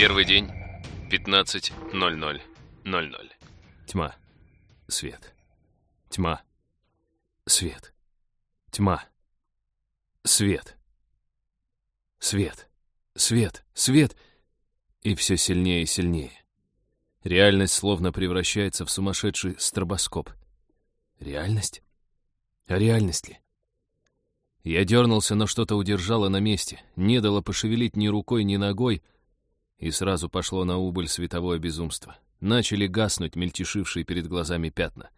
Первый день, 15.00.00. Тьма. Свет. Тьма. Свет. Тьма. Свет. Свет. Свет. Свет. И все сильнее и сильнее. Реальность словно превращается в сумасшедший стробоскоп. Реальность? А реальность ли? Я дернулся, но что-то удержало на месте, не дало пошевелить ни рукой, ни ногой, и сразу пошло на убыль световое безумство. Начали гаснуть мельтешившие перед глазами пятна.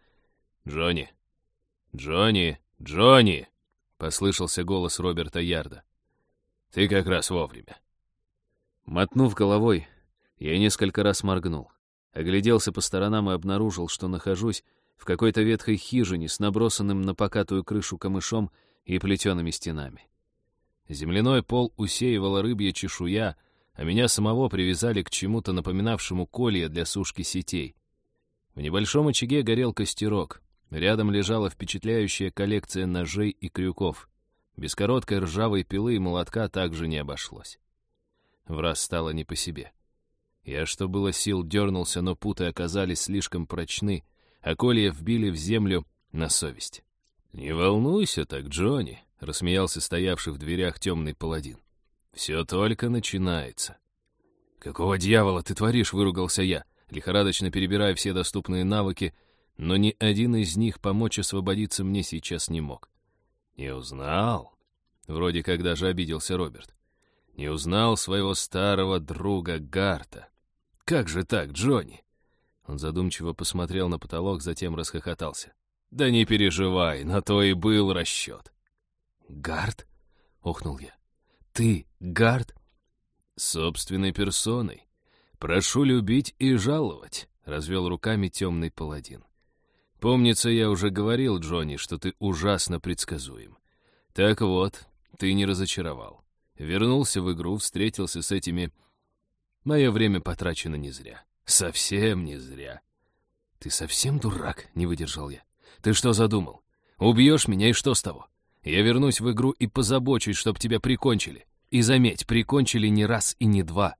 «Джонни! Джонни! Джонни!» — послышался голос Роберта Ярда. «Ты как раз вовремя». Мотнув головой, я несколько раз моргнул. Огляделся по сторонам и обнаружил, что нахожусь в какой-то ветхой хижине с набросанным на покатую крышу камышом и плетеными стенами. Земляной пол усеивала рыбья чешуя, а меня самого привязали к чему-то напоминавшему колья для сушки сетей. В небольшом очаге горел костерок. Рядом лежала впечатляющая коллекция ножей и крюков. Без короткой ржавой пилы и молотка также не обошлось. Враз стало не по себе. Я, что было сил, дернулся, но путы оказались слишком прочны, а колья вбили в землю на совесть. «Не волнуйся так, Джонни», — рассмеялся стоявший в дверях темный паладин. «Все только начинается». «Какого дьявола ты творишь?» — выругался я, лихорадочно перебирая все доступные навыки, но ни один из них помочь освободиться мне сейчас не мог. «Не узнал?» — вроде как даже обиделся Роберт. «Не узнал своего старого друга Гарта. Как же так, Джонни?» Он задумчиво посмотрел на потолок, затем расхохотался. «Да не переживай, на то и был расчет». «Гард?» — охнул я. «Ты Гард?» «Собственной персоной. Прошу любить и жаловать», — развел руками темный паладин. «Помнится, я уже говорил, Джонни, что ты ужасно предсказуем. Так вот, ты не разочаровал. Вернулся в игру, встретился с этими... Мое время потрачено не зря. Совсем не зря». «Ты совсем дурак?» — не выдержал я. Ты что задумал? Убьешь меня, и что с того? Я вернусь в игру и позабочусь, чтоб тебя прикончили. И заметь, прикончили не раз и не два.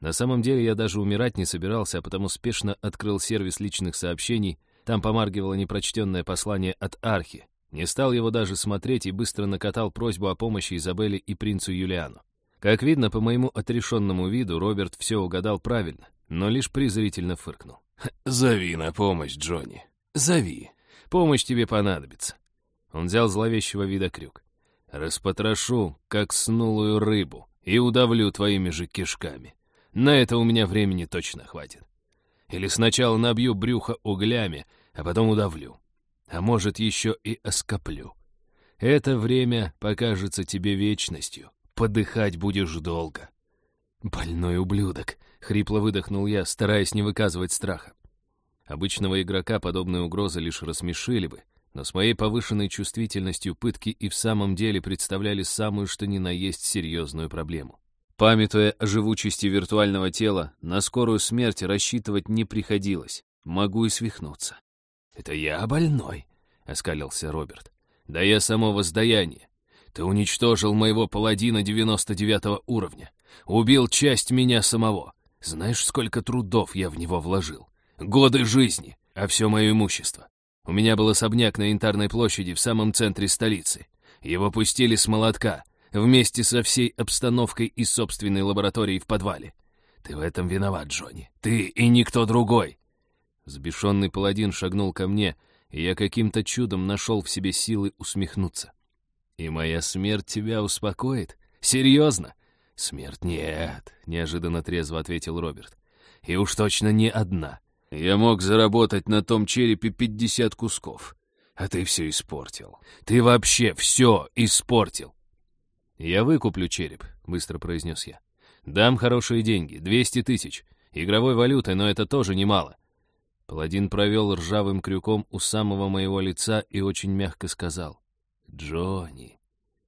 На самом деле я даже умирать не собирался, а потому спешно открыл сервис личных сообщений. Там помаргивало непрочтенное послание от Архи. Не стал его даже смотреть и быстро накатал просьбу о помощи Изабелле и принцу Юлиану. Как видно, по моему отрешенному виду, Роберт все угадал правильно, но лишь презрительно фыркнул. «Зови на помощь, Джонни. Зови. Помощь тебе понадобится». Он взял зловещего вида крюк. «Распотрошу, как снулую рыбу, и удавлю твоими же кишками. На это у меня времени точно хватит. Или сначала набью брюхо углями, а потом удавлю. А может, еще и оскоплю. Это время покажется тебе вечностью. Подыхать будешь долго». «Больной ублюдок», — хрипло выдохнул я, стараясь не выказывать страха. Обычного игрока подобные угрозы лишь рассмешили бы, но с моей повышенной чувствительностью пытки и в самом деле представляли самую что ни на есть серьезную проблему. Памятуя о живучести виртуального тела, на скорую смерть рассчитывать не приходилось. Могу и свихнуться. «Это я больной», — оскалился Роберт. «Да я само воздаяние. Ты уничтожил моего паладина 99 уровня. Убил часть меня самого. Знаешь, сколько трудов я в него вложил? годы жизни, а все мое имущество. У меня был особняк на Янтарной площади в самом центре столицы. Его пустили с молотка, вместе со всей обстановкой и собственной лабораторией в подвале. Ты в этом виноват, Джонни. Ты и никто другой. Сбешенный паладин шагнул ко мне, и я каким-то чудом нашел в себе силы усмехнуться. «И моя смерть тебя успокоит? Серьезно?» «Смерть нет», — неожиданно трезво ответил Роберт. «И уж точно не одна. Я мог заработать на том черепе пятьдесят кусков. А ты все испортил. Ты вообще все испортил. Я выкуплю череп, быстро произнес я. Дам хорошие деньги, двести тысяч. Игровой валюты, но это тоже немало. Паладин провел ржавым крюком у самого моего лица и очень мягко сказал. «Джонни,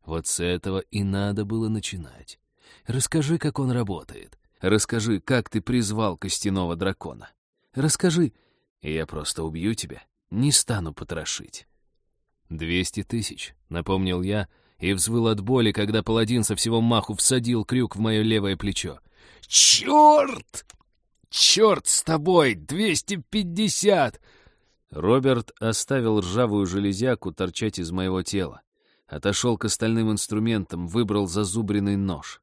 вот с этого и надо было начинать. Расскажи, как он работает. Расскажи, как ты призвал костяного дракона. Расскажи, я просто убью тебя. Не стану потрошить». «Двести тысяч», — напомнил я, и взвыл от боли, когда паладин со всего маху всадил крюк в мое левое плечо. «Черт! Черт с тобой! Двести пятьдесят!» Роберт оставил ржавую железяку торчать из моего тела. Отошел к остальным инструментам, выбрал зазубренный нож.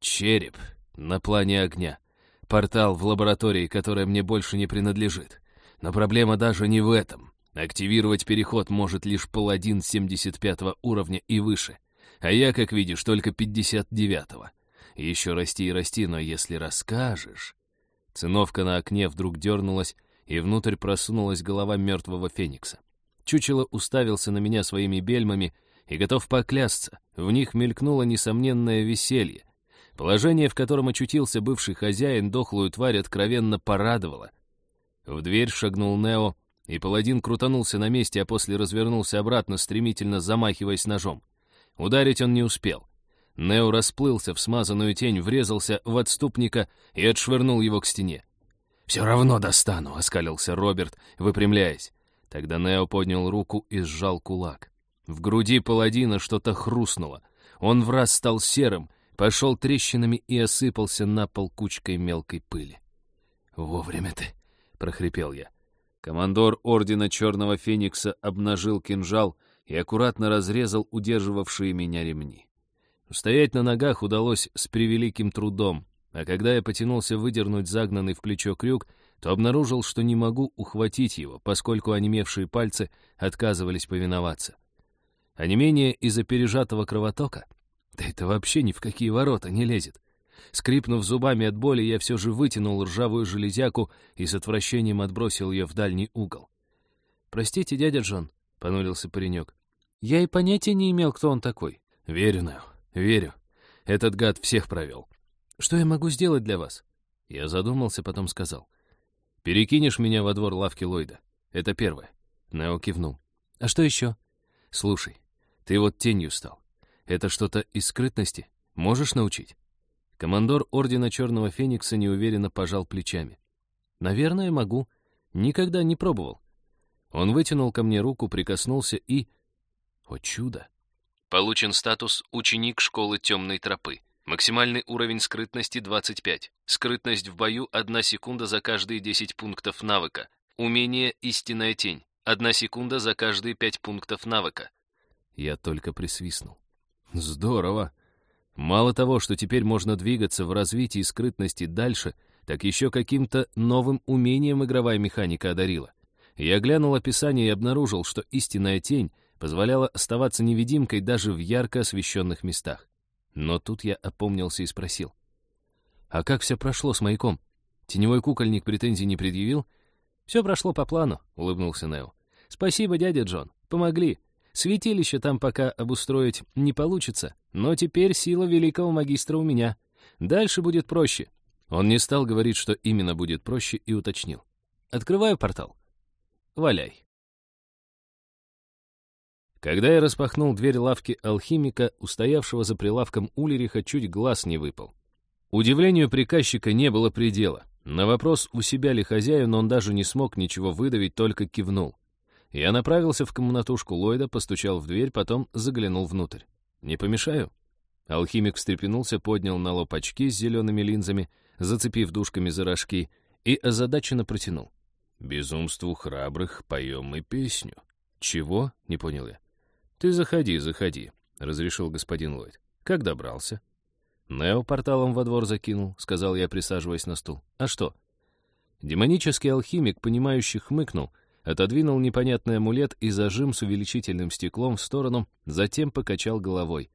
Череп на плане огня. Портал в лаборатории, которая мне больше не принадлежит. Но проблема даже не в этом. Активировать переход может лишь паладин 75 уровня и выше. А я, как видишь, только 59-го. Еще расти и расти, но если расскажешь... Циновка на окне вдруг дернулась, и внутрь просунулась голова мертвого феникса. Чучело уставился на меня своими бельмами и готов поклясться, в них мелькнуло несомненное веселье. Положение, в котором очутился бывший хозяин, дохлую тварь откровенно порадовало. В дверь шагнул Нео, и паладин крутанулся на месте, а после развернулся обратно, стремительно замахиваясь ножом. Ударить он не успел. Нео расплылся в смазанную тень, врезался в отступника и отшвырнул его к стене. «Все равно достану», — оскалился Роберт, выпрямляясь. Тогда Нео поднял руку и сжал кулак. В груди паладина что-то хрустнуло. Он враз стал серым, пошел трещинами и осыпался на пол кучкой мелкой пыли. «Вовремя ты», — прохрипел я. Командор Ордена Черного Феникса обнажил кинжал и аккуратно разрезал удерживавшие меня ремни. Устоять на ногах удалось с превеликим трудом, а когда я потянулся выдернуть загнанный в плечо крюк, то обнаружил, что не могу ухватить его, поскольку онемевшие пальцы отказывались повиноваться. А не менее из-за пережатого кровотока? Да это вообще ни в какие ворота не лезет. Скрипнув зубами от боли, я все же вытянул ржавую железяку и с отвращением отбросил ее в дальний угол. «Простите, дядя Джон», — понурился паренек. «Я и понятия не имел, кто он такой». «Верю, Нео, верю. Этот гад всех провел. Что я могу сделать для вас?» Я задумался, потом сказал. «Перекинешь меня во двор лавки Ллойда. Это первое». Нео кивнул. «А что еще?» «Слушай, ты вот тенью стал. Это что-то из скрытности? Можешь научить?» Командор Ордена Черного Феникса неуверенно пожал плечами. «Наверное, могу. Никогда не пробовал». Он вытянул ко мне руку, прикоснулся и... О чудо! Получен статус «Ученик школы темной тропы». Максимальный уровень скрытности 25. Скрытность в бою 1 секунда за каждые 10 пунктов навыка. Умение «Истинная тень». 1 секунда за каждые 5 пунктов навыка. Я только присвистнул. Здорово. Мало того, что теперь можно двигаться в развитии скрытности дальше, так еще каким-то новым умением игровая механика одарила. Я глянул описание и обнаружил, что истинная тень позволяла оставаться невидимкой даже в ярко освещенных местах. Но тут я опомнился и спросил. «А как все прошло с маяком? Теневой кукольник претензий не предъявил?» «Все прошло по плану», — улыбнулся Нео. «Спасибо, дядя Джон. Помогли. Святилище там пока обустроить не получится, но теперь сила великого магистра у меня. Дальше будет проще». Он не стал говорить, что именно будет проще, и уточнил. «Открываю портал. Валяй». Когда я распахнул дверь лавки алхимика, устоявшего за прилавком Улериха чуть глаз не выпал. Удивлению приказчика не было предела. На вопрос, у себя ли хозяин, он даже не смог ничего выдавить, только кивнул. Я направился в комнатушку Ллойда, постучал в дверь, потом заглянул внутрь. «Не помешаю?» Алхимик встрепенулся, поднял на лоб очки с зелеными линзами, зацепив дужками за рожки, и озадаченно протянул. «Безумству храбрых поем и песню». «Чего?» — не понял я. «Ты заходи, заходи», — разрешил господин Ллойд. «Как добрался?» «Нео порталом во двор закинул», — сказал я, присаживаясь на стул. «А что?» Демонический алхимик, понимающий, хмыкнул, отодвинул непонятный амулет и зажим с увеличительным стеклом в сторону, затем покачал головой.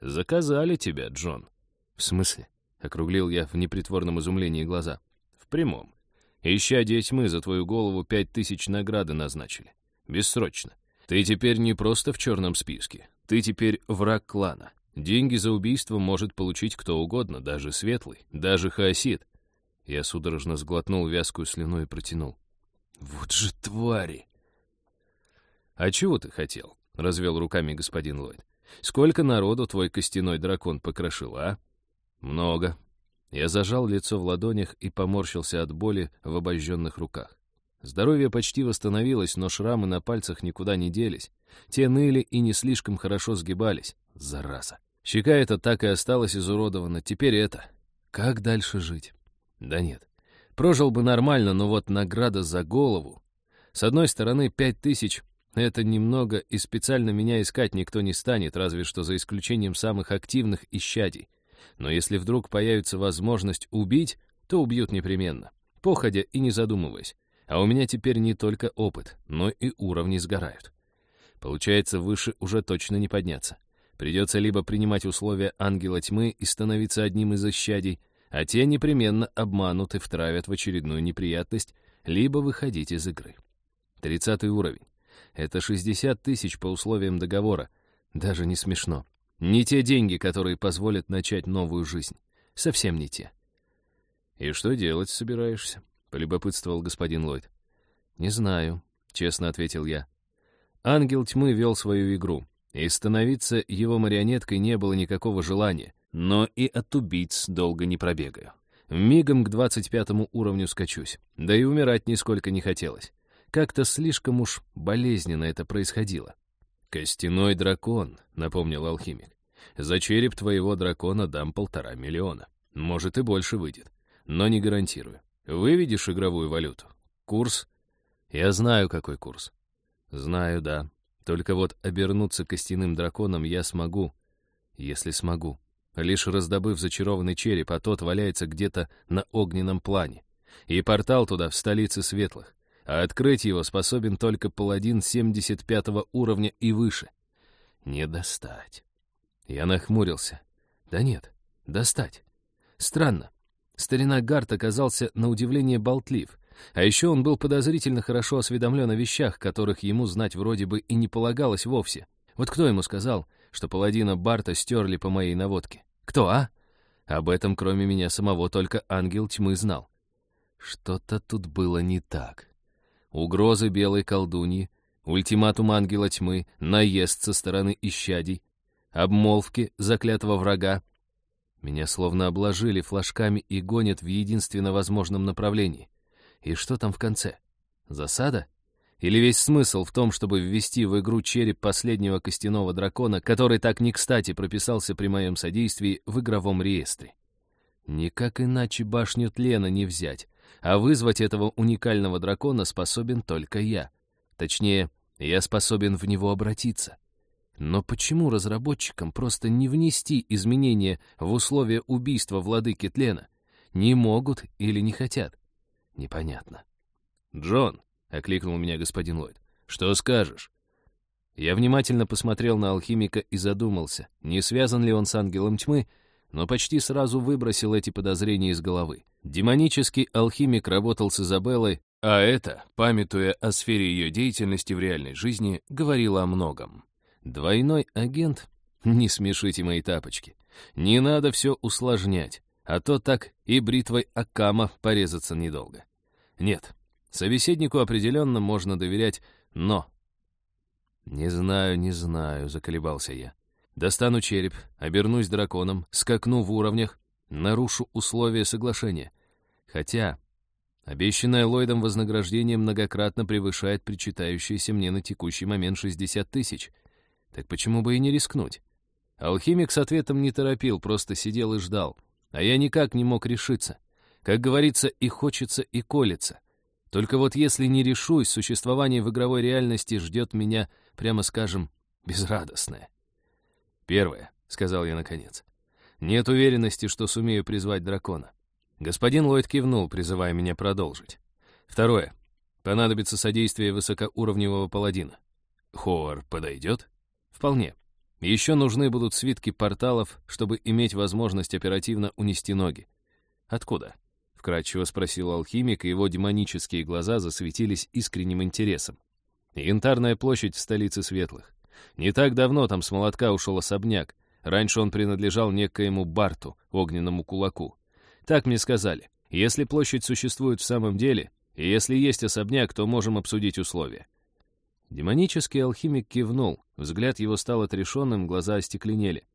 «Заказали тебя, Джон». «В смысле?» — округлил я в непритворном изумлении глаза. «В прямом. Ища тьмы за твою голову пять тысяч награды назначили. Бессрочно. Ты теперь не просто в черном списке. Ты теперь враг клана. Деньги за убийство может получить кто угодно, даже светлый, даже хаосид. Я судорожно сглотнул вязкую слюну и протянул. Вот же твари! А чего ты хотел? Развел руками господин Ллойд. Сколько народу твой костяной дракон покрошил, а? Много. Я зажал лицо в ладонях и поморщился от боли в обожженных руках. Здоровье почти восстановилось, но шрамы на пальцах никуда не делись. Те ныли и не слишком хорошо сгибались. Зараза. Щека эта так и осталась изуродована. Теперь это. Как дальше жить? Да нет. Прожил бы нормально, но вот награда за голову. С одной стороны, пять тысяч — это немного, и специально меня искать никто не станет, разве что за исключением самых активных исчадий. Но если вдруг появится возможность убить, то убьют непременно, походя и не задумываясь. А у меня теперь не только опыт, но и уровни сгорают. Получается, выше уже точно не подняться. Придется либо принимать условия ангела тьмы и становиться одним из исчадий, а те непременно обманут и втравят в очередную неприятность, либо выходить из игры. Тридцатый уровень. Это 60 тысяч по условиям договора. Даже не смешно. Не те деньги, которые позволят начать новую жизнь. Совсем не те. «И что делать собираешься?» — полюбопытствовал господин Ллойд. «Не знаю», — честно ответил я. Ангел тьмы вел свою игру, и становиться его марионеткой не было никакого желания, но и от убийц долго не пробегаю. Мигом к двадцать пятому уровню скачусь, да и умирать нисколько не хотелось. Как-то слишком уж болезненно это происходило. «Костяной дракон», — напомнил алхимик. «За череп твоего дракона дам полтора миллиона. Может, и больше выйдет. Но не гарантирую. Выведешь игровую валюту? Курс? Я знаю, какой курс. Знаю, да. Только вот обернуться костяным драконом я смогу, если смогу. Лишь раздобыв зачарованный череп, а тот валяется где-то на огненном плане. И портал туда, в столице светлых. А открыть его способен только паладин 75 уровня и выше. Не достать. Я нахмурился. Да нет, достать. Странно. Старина Гарт оказался на удивление болтлив, а еще он был подозрительно хорошо осведомлен о вещах, которых ему знать вроде бы и не полагалось вовсе. Вот кто ему сказал, что паладина Барта стерли по моей наводке? Кто, а? Об этом, кроме меня самого, только ангел тьмы знал. Что-то тут было не так. Угрозы белой колдуньи, ультиматум ангела тьмы, наезд со стороны исчадий, обмолвки заклятого врага, меня словно обложили флажками и гонят в единственно возможном направлении. И что там в конце? Засада? Или весь смысл в том, чтобы ввести в игру череп последнего костяного дракона, который так не кстати прописался при моем содействии в игровом реестре? Никак иначе башню тлена не взять, а вызвать этого уникального дракона способен только я. Точнее, я способен в него обратиться. Но почему разработчикам просто не внести изменения в условия убийства владыки тлена? Не могут или не хотят? Непонятно. «Джон», — окликнул меня господин Ллойд, — «что скажешь?» Я внимательно посмотрел на алхимика и задумался, не связан ли он с ангелом тьмы, но почти сразу выбросил эти подозрения из головы. Демонический алхимик работал с Изабеллой, а это, памятуя о сфере ее деятельности в реальной жизни, говорило о многом. Двойной агент? Не смешите мои тапочки. Не надо все усложнять, а то так и бритвой Акама порезаться недолго. Нет, собеседнику определенно можно доверять, но... «Не знаю, не знаю», — заколебался я. «Достану череп, обернусь драконом, скакну в уровнях, нарушу условия соглашения. Хотя обещанное Ллойдом вознаграждение многократно превышает причитающиеся мне на текущий момент 60 тысяч — так почему бы и не рискнуть? Алхимик с ответом не торопил, просто сидел и ждал. А я никак не мог решиться. Как говорится, и хочется, и колется. Только вот если не решусь, существование в игровой реальности ждет меня, прямо скажем, безрадостное. «Первое», — сказал я наконец. «Нет уверенности, что сумею призвать дракона». Господин Ллойд кивнул, призывая меня продолжить. Второе. Понадобится содействие высокоуровневого паладина. Хоар подойдет? Вполне. Еще нужны будут свитки порталов, чтобы иметь возможность оперативно унести ноги. Откуда? Вкратчиво спросил алхимик, и его демонические глаза засветились искренним интересом. Янтарная площадь в столице Светлых. Не так давно там с молотка ушел особняк. Раньше он принадлежал некоему Барту, огненному кулаку. Так мне сказали. Если площадь существует в самом деле, и если есть особняк, то можем обсудить условия. Демонический алхимик кивнул, взгляд его стал отрешенным, глаза остекленели.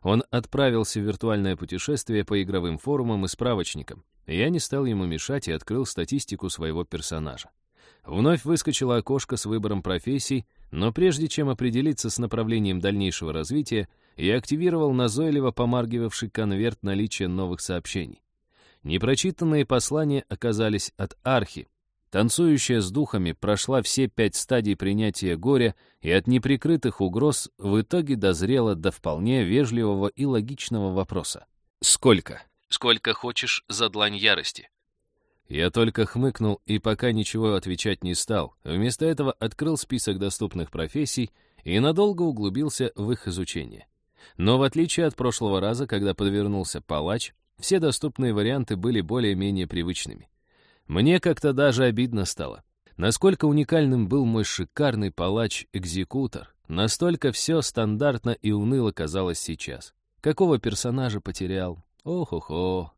Он отправился в виртуальное путешествие по игровым форумам и справочникам. Я не стал ему мешать и открыл статистику своего персонажа. Вновь выскочило окошко с выбором профессий, но прежде чем определиться с направлением дальнейшего развития, я активировал назойливо помаргивавший конверт наличия новых сообщений. Непрочитанные послания оказались от Архи. Танцующая с духами прошла все пять стадий принятия горя и от неприкрытых угроз в итоге дозрела до вполне вежливого и логичного вопроса. «Сколько?» «Сколько хочешь за длань ярости?» Я только хмыкнул и пока ничего отвечать не стал. Вместо этого открыл список доступных профессий и надолго углубился в их изучение. Но в отличие от прошлого раза, когда подвернулся палач, все доступные варианты были более-менее привычными. Мне как-то даже обидно стало. Насколько уникальным был мой шикарный палач-экзекутор, настолько все стандартно и уныло казалось сейчас. Какого персонажа потерял? Ох-охо.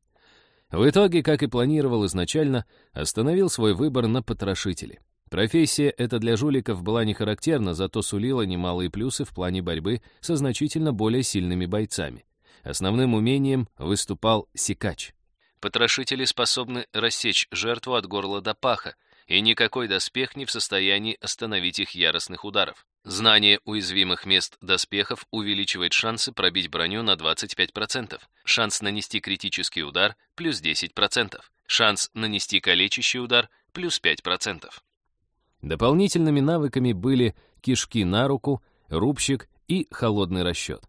В итоге, как и планировал изначально, остановил свой выбор на потрошителе. Профессия эта для жуликов была не характерна, зато сулила немалые плюсы в плане борьбы со значительно более сильными бойцами. Основным умением выступал секач. Потрошители способны рассечь жертву от горла до паха, и никакой доспех не в состоянии остановить их яростных ударов. Знание уязвимых мест доспехов увеличивает шансы пробить броню на 25%, шанс нанести критический удар — плюс 10%, шанс нанести калечащий удар — плюс 5%. Дополнительными навыками были кишки на руку, рубщик и холодный расчет.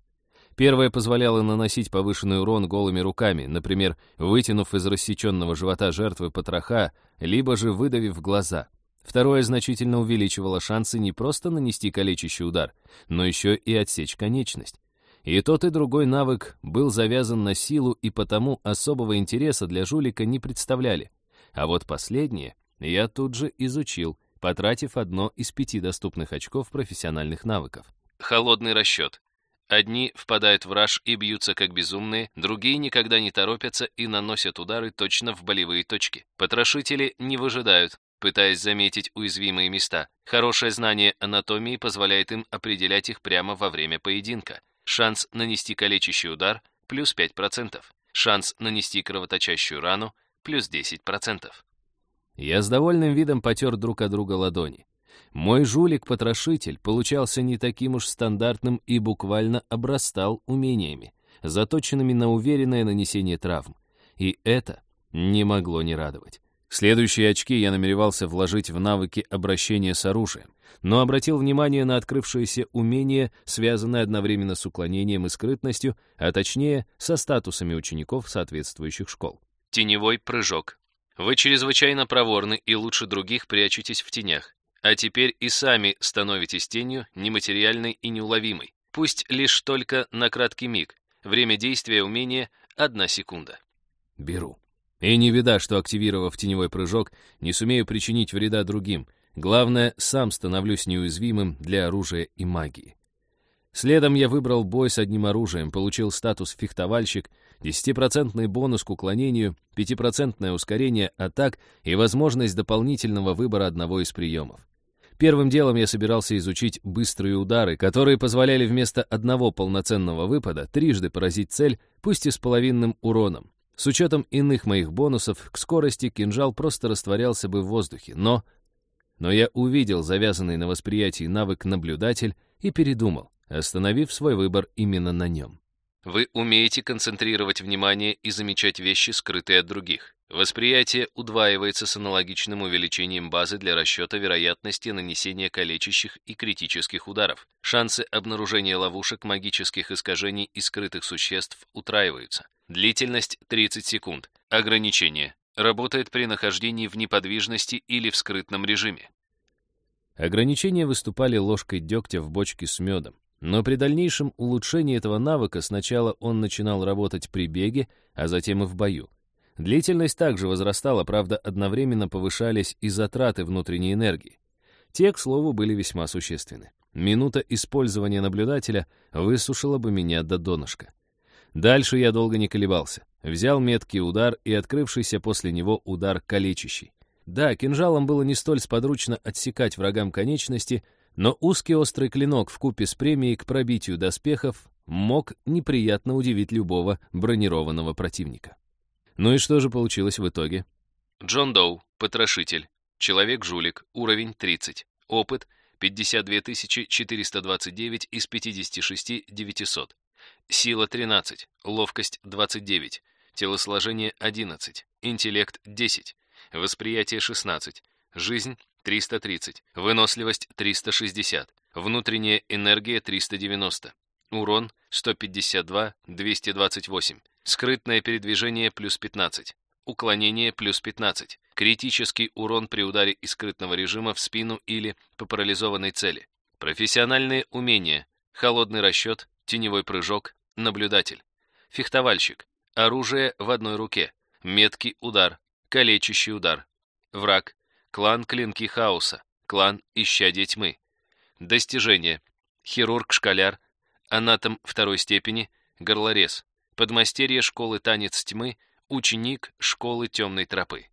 Первое позволяло наносить повышенный урон голыми руками, например, вытянув из рассеченного живота жертвы потроха, либо же выдавив глаза. Второе значительно увеличивало шансы не просто нанести калечащий удар, но еще и отсечь конечность. И тот, и другой навык был завязан на силу и потому особого интереса для жулика не представляли. А вот последнее я тут же изучил, потратив одно из пяти доступных очков профессиональных навыков. Холодный расчет. Одни впадают в раж и бьются как безумные, другие никогда не торопятся и наносят удары точно в болевые точки. Потрошители не выжидают, пытаясь заметить уязвимые места. Хорошее знание анатомии позволяет им определять их прямо во время поединка. Шанс нанести калечащий удар – плюс 5%. Шанс нанести кровоточащую рану – плюс 10%. Я с довольным видом потер друг от друга ладони. Мой жулик-потрошитель получался не таким уж стандартным и буквально обрастал умениями, заточенными на уверенное нанесение травм. И это не могло не радовать. Следующие очки я намеревался вложить в навыки обращения с оружием, но обратил внимание на открывшееся умение, связанное одновременно с уклонением и скрытностью, а точнее, со статусами учеников соответствующих школ. Теневой прыжок. Вы чрезвычайно проворны и лучше других прячетесь в тенях. А теперь и сами становитесь тенью, нематериальной и неуловимой. Пусть лишь только на краткий миг. Время действия умения — одна секунда. Беру. И не вида, что, активировав теневой прыжок, не сумею причинить вреда другим. Главное, сам становлюсь неуязвимым для оружия и магии. Следом я выбрал бой с одним оружием, получил статус фехтовальщик, 10% бонус к уклонению, 5% ускорение атак и возможность дополнительного выбора одного из приемов. Первым делом я собирался изучить быстрые удары, которые позволяли вместо одного полноценного выпада трижды поразить цель, пусть и с половинным уроном. С учетом иных моих бонусов, к скорости кинжал просто растворялся бы в воздухе, но... Но я увидел завязанный на восприятии навык «наблюдатель» и передумал остановив свой выбор именно на нем. Вы умеете концентрировать внимание и замечать вещи, скрытые от других. Восприятие удваивается с аналогичным увеличением базы для расчета вероятности нанесения калечащих и критических ударов. Шансы обнаружения ловушек, магических искажений и скрытых существ утраиваются. Длительность 30 секунд. Ограничение. Работает при нахождении в неподвижности или в скрытном режиме. Ограничения выступали ложкой дегтя в бочке с медом. Но при дальнейшем улучшении этого навыка сначала он начинал работать при беге, а затем и в бою. Длительность также возрастала, правда, одновременно повышались и затраты внутренней энергии. Те, к слову, были весьма существенны. Минута использования наблюдателя высушила бы меня до донышка. Дальше я долго не колебался. Взял меткий удар и открывшийся после него удар калечащий. Да, кинжалом было не столь сподручно отсекать врагам конечности, но узкий острый клинок в купе с премией к пробитию доспехов мог неприятно удивить любого бронированного противника. Ну и что же получилось в итоге? Джон Доу, потрошитель, человек-жулик, уровень 30, опыт 52 429 из 56 900, сила 13, ловкость 29, телосложение 11, интеллект 10, восприятие 16, жизнь 330, выносливость 360, внутренняя энергия 390, урон 152, 228, скрытное передвижение плюс 15, уклонение плюс 15, критический урон при ударе из скрытного режима в спину или по парализованной цели, профессиональные умения, холодный расчет, теневой прыжок, наблюдатель, фехтовальщик, оружие в одной руке, меткий удар, калечащий удар, враг, клан Клинки Хаоса, клан Исчадие Тьмы. Достижения. Хирург-школяр, анатом второй степени, горлорез, подмастерье школы Танец Тьмы, ученик школы Темной Тропы.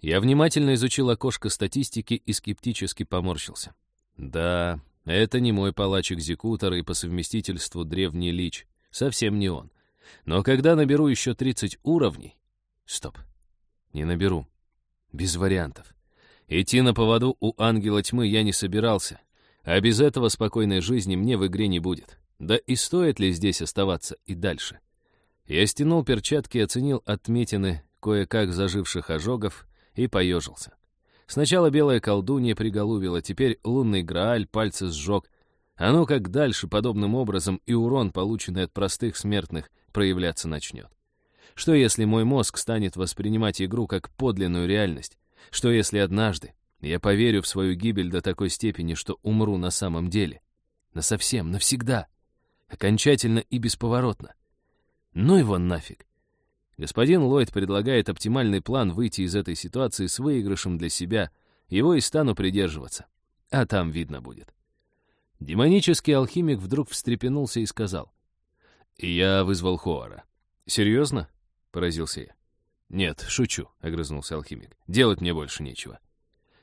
Я внимательно изучил окошко статистики и скептически поморщился. Да, это не мой палач-экзекутор и по совместительству древний лич. Совсем не он. Но когда наберу еще 30 уровней... Стоп. Не наберу. Без вариантов. Идти на поводу у ангела тьмы я не собирался, а без этого спокойной жизни мне в игре не будет. Да и стоит ли здесь оставаться и дальше? Я стянул перчатки оценил отметины кое-как заживших ожогов и поежился. Сначала белая колдунья приголубила, теперь лунный Грааль пальцы сжег. А ну как дальше подобным образом и урон, полученный от простых смертных, проявляться начнет. Что если мой мозг станет воспринимать игру как подлинную реальность? Что если однажды я поверю в свою гибель до такой степени, что умру на самом деле? Насовсем, навсегда. Окончательно и бесповоротно. Ну его нафиг. Господин Ллойд предлагает оптимальный план выйти из этой ситуации с выигрышем для себя. Его и стану придерживаться. А там видно будет. Демонический алхимик вдруг встрепенулся и сказал. «Я вызвал Хоара». «Серьезно?» — поразился я. «Нет, шучу», — огрызнулся алхимик. «Делать мне больше нечего».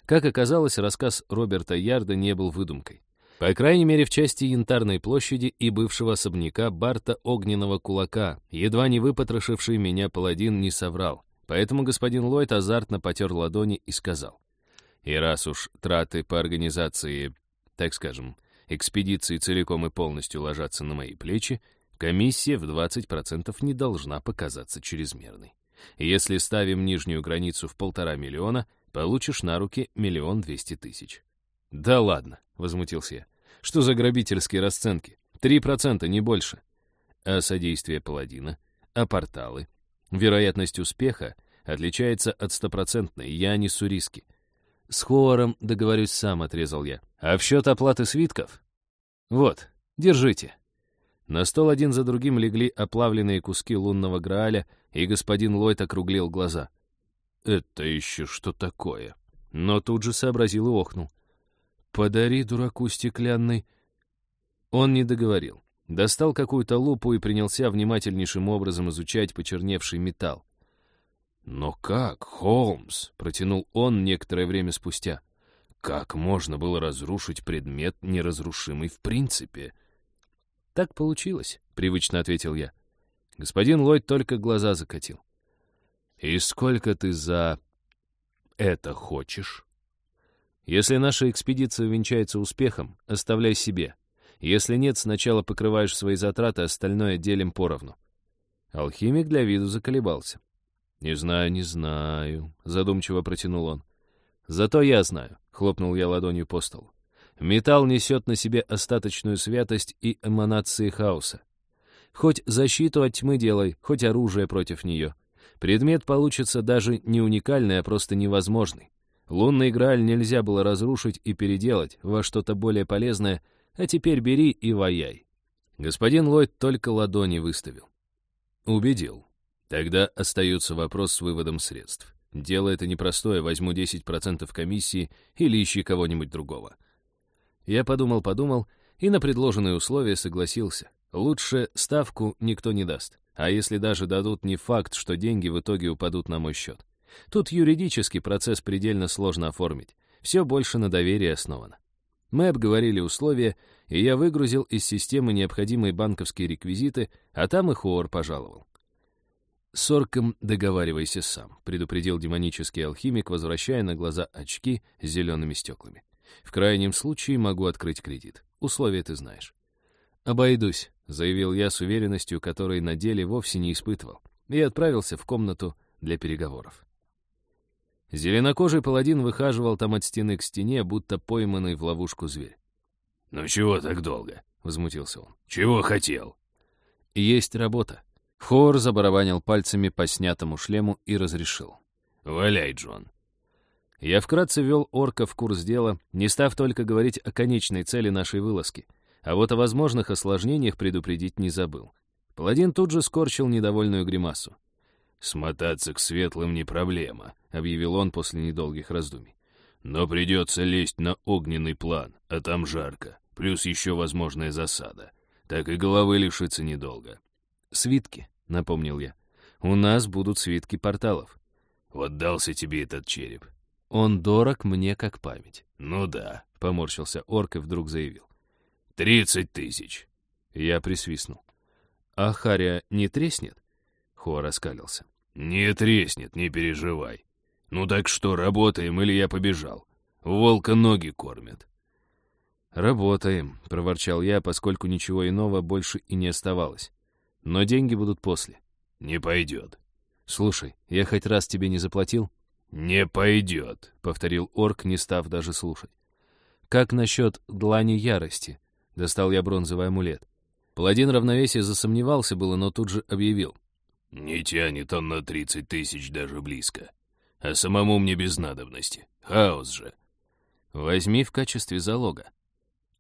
Как оказалось, рассказ Роберта Ярда не был выдумкой. По крайней мере, в части Янтарной площади и бывшего особняка Барта Огненного Кулака, едва не выпотрошивший меня паладин не соврал. Поэтому господин Ллойд азартно потер ладони и сказал. «И раз уж траты по организации, так скажем, экспедиции целиком и полностью ложатся на мои плечи, комиссия в 20% не должна показаться чрезмерной». Если ставим нижнюю границу в полтора миллиона, получишь на руки миллион двести тысяч. «Да ладно», — возмутился я. «Что за грабительские расценки? Три процента, не больше». А содействие паладина? А порталы? Вероятность успеха отличается от стопроцентной, я несу риски. С Хоором договорюсь сам, отрезал я. А в счет оплаты свитков? Вот, держите. На стол один за другим легли оплавленные куски лунного Грааля, и господин Ллойд округлил глаза. «Это еще что такое?» Но тут же сообразил и охнул. «Подари дураку стеклянный...» Он не договорил. Достал какую-то лупу и принялся внимательнейшим образом изучать почерневший металл. «Но как, Холмс?» — протянул он некоторое время спустя. «Как можно было разрушить предмет, неразрушимый в принципе?» «Так получилось», — привычно ответил я. Господин Ллойд только глаза закатил. «И сколько ты за это хочешь?» «Если наша экспедиция венчается успехом, оставляй себе. Если нет, сначала покрываешь свои затраты, остальное делим поровну». Алхимик для виду заколебался. «Не знаю, не знаю», — задумчиво протянул он. «Зато я знаю», — хлопнул я ладонью по столу. «Металл несет на себе остаточную святость и эманации хаоса. Хоть защиту от тьмы делай, хоть оружие против нее. Предмет получится даже не уникальный, а просто невозможный. Лунный Грааль нельзя было разрушить и переделать во что-то более полезное, а теперь бери и ваяй. Господин Ллойд только ладони выставил. Убедил. Тогда остается вопрос с выводом средств. Дело это непростое, возьму 10% комиссии или ищи кого-нибудь другого. Я подумал-подумал и на предложенные условия согласился. Лучше ставку никто не даст. А если даже дадут, не факт, что деньги в итоге упадут на мой счет. Тут юридический процесс предельно сложно оформить. Все больше на доверии основано. Мы обговорили условия, и я выгрузил из системы необходимые банковские реквизиты, а там и Хоор пожаловал. «С орком договаривайся сам», — предупредил демонический алхимик, возвращая на глаза очки с зелеными стеклами. «В крайнем случае могу открыть кредит. Условия ты знаешь». «Обойдусь», — заявил я с уверенностью, которой на деле вовсе не испытывал. и отправился в комнату для переговоров. Зеленокожий паладин выхаживал там от стены к стене, будто пойманный в ловушку зверь. «Ну чего так долго?» — возмутился он. «Чего хотел?» «Есть работа». Хор забарабанил пальцами по снятому шлему и разрешил. «Валяй, Джон». Я вкратце ввел орка в курс дела, не став только говорить о конечной цели нашей вылазки, а вот о возможных осложнениях предупредить не забыл. Паладин тут же скорчил недовольную гримасу. «Смотаться к светлым не проблема», — объявил он после недолгих раздумий. «Но придется лезть на огненный план, а там жарко, плюс еще возможная засада. Так и головы лишиться недолго». «Свитки», — напомнил я. «У нас будут свитки порталов». «Вот дался тебе этот череп». «Он дорог мне как память». «Ну да», — поморщился орк и вдруг заявил. «Тридцать тысяч». Я присвистнул. «А Харя не треснет?» Хуа раскалился. «Не треснет, не переживай. Ну так что, работаем или я побежал? Волка ноги кормят». «Работаем», — проворчал я, поскольку ничего иного больше и не оставалось. «Но деньги будут после». «Не пойдет». «Слушай, я хоть раз тебе не заплатил?» «Не пойдет», — повторил орк, не став даже слушать. «Как насчет длани ярости?» — достал я бронзовый амулет. Паладин равновесия засомневался было, но тут же объявил. «Не тянет он на тридцать тысяч даже близко. А самому мне без надобности. Хаос же». «Возьми в качестве залога».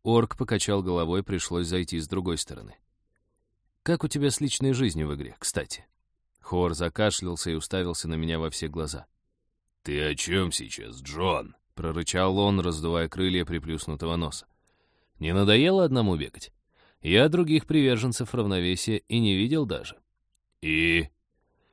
Орк покачал головой, пришлось зайти с другой стороны. «Как у тебя с личной жизнью в игре, кстати?» Хор закашлялся и уставился на меня во все глаза. «Ты о чем сейчас, Джон?» — прорычал он, раздувая крылья приплюснутого носа. «Не надоело одному бегать?» Я других приверженцев равновесия и не видел даже. И?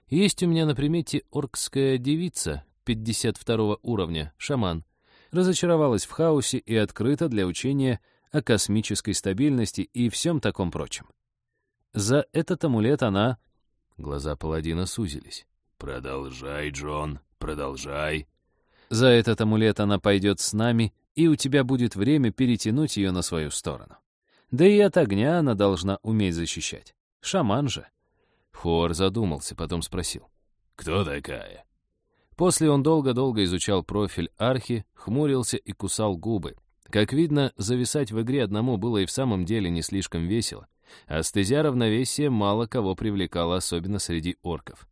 Есть у меня на примете оркская девица 52 уровня, шаман. Разочаровалась в хаосе и открыта для учения о космической стабильности и всем таком прочем. За этот амулет она... Глаза паладина сузились. «Продолжай, Джон, продолжай». За этот амулет она пойдет с нами, и у тебя будет время перетянуть ее на свою сторону. Да и от огня она должна уметь защищать. Шаман же. Хор задумался, потом спросил. «Кто такая?» После он долго-долго изучал профиль архи, хмурился и кусал губы. Как видно, зависать в игре одному было и в самом деле не слишком весело. А стезя равновесия мало кого привлекала, особенно среди орков.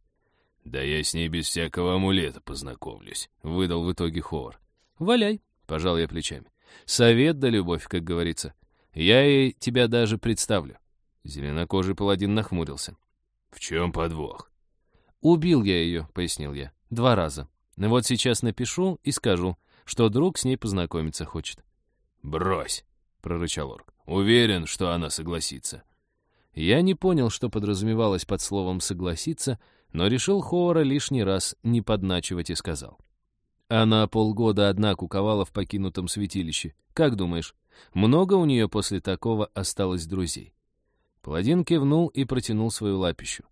«Да я с ней без всякого амулета познакомлюсь», — выдал в итоге Хор. «Валяй», — пожал я плечами. «Совет да любовь, как говорится. Я ей тебя даже представлю». Зеленокожий паладин нахмурился. «В чем подвох?» «Убил я ее», — пояснил я. «Два раза. Вот сейчас напишу и скажу, что друг с ней познакомиться хочет». «Брось», — прорычал орк. «Уверен, что она согласится». Я не понял, что подразумевалось под словом «согласиться», но решил Хоора лишний раз не подначивать и сказал. Она полгода одна куковала в покинутом святилище. Как думаешь, много у нее после такого осталось друзей. Паладин кивнул и протянул свою лапищу.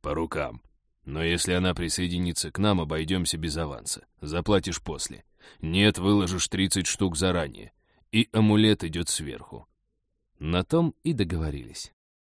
«По рукам. Но если она присоединится к нам, обойдемся без аванса. Заплатишь после. Нет, выложишь тридцать штук заранее. И амулет идет сверху». На том и договорились.